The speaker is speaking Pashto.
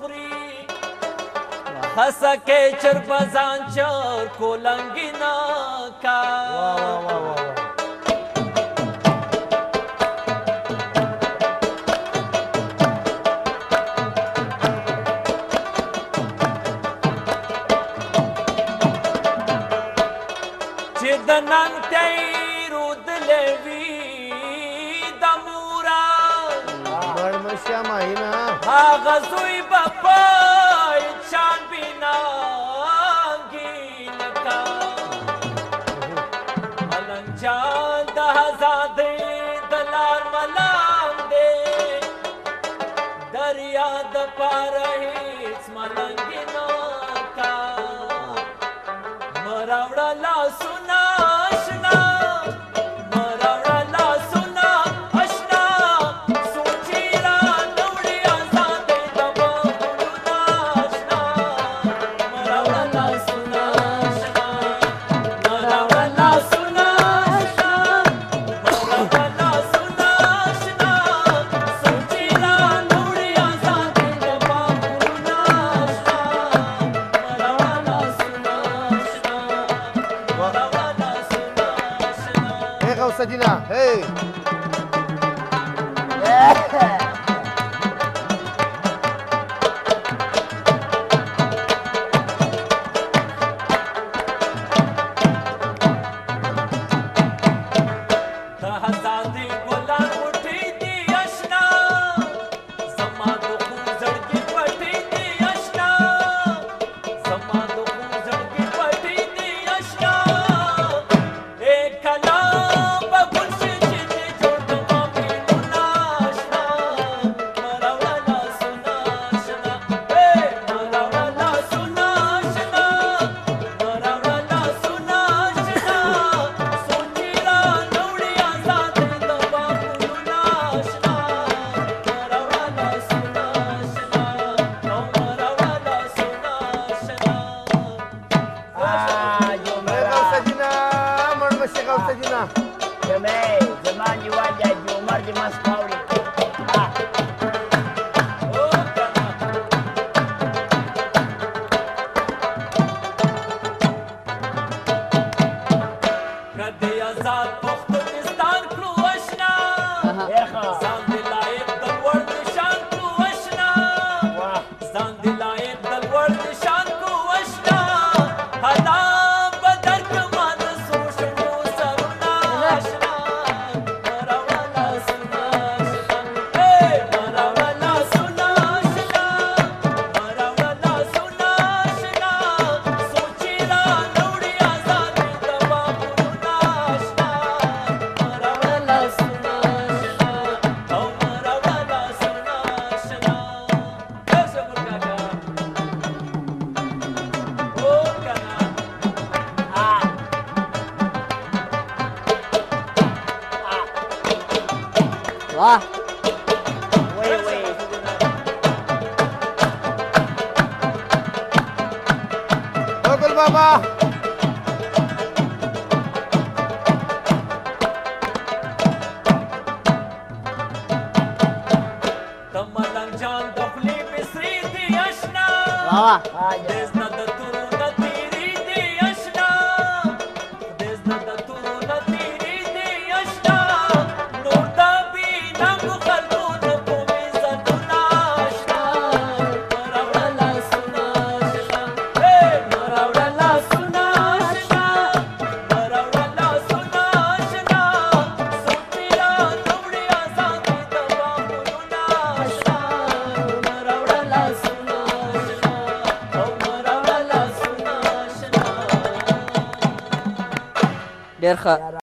خوري هسه کې چر بزان چر کولنګینا کا وا وا وا چې د نن تیرو دلوي د مورا مړ مشه ماینه هغه زوی په पारहीच मला का मरावडाला सुना 哎。آزاد پختونستان کړو آشنا ځان دې الله وي وي قول بابا تم تنجان دخلي بسريتي يشنا بابا ډیر ښه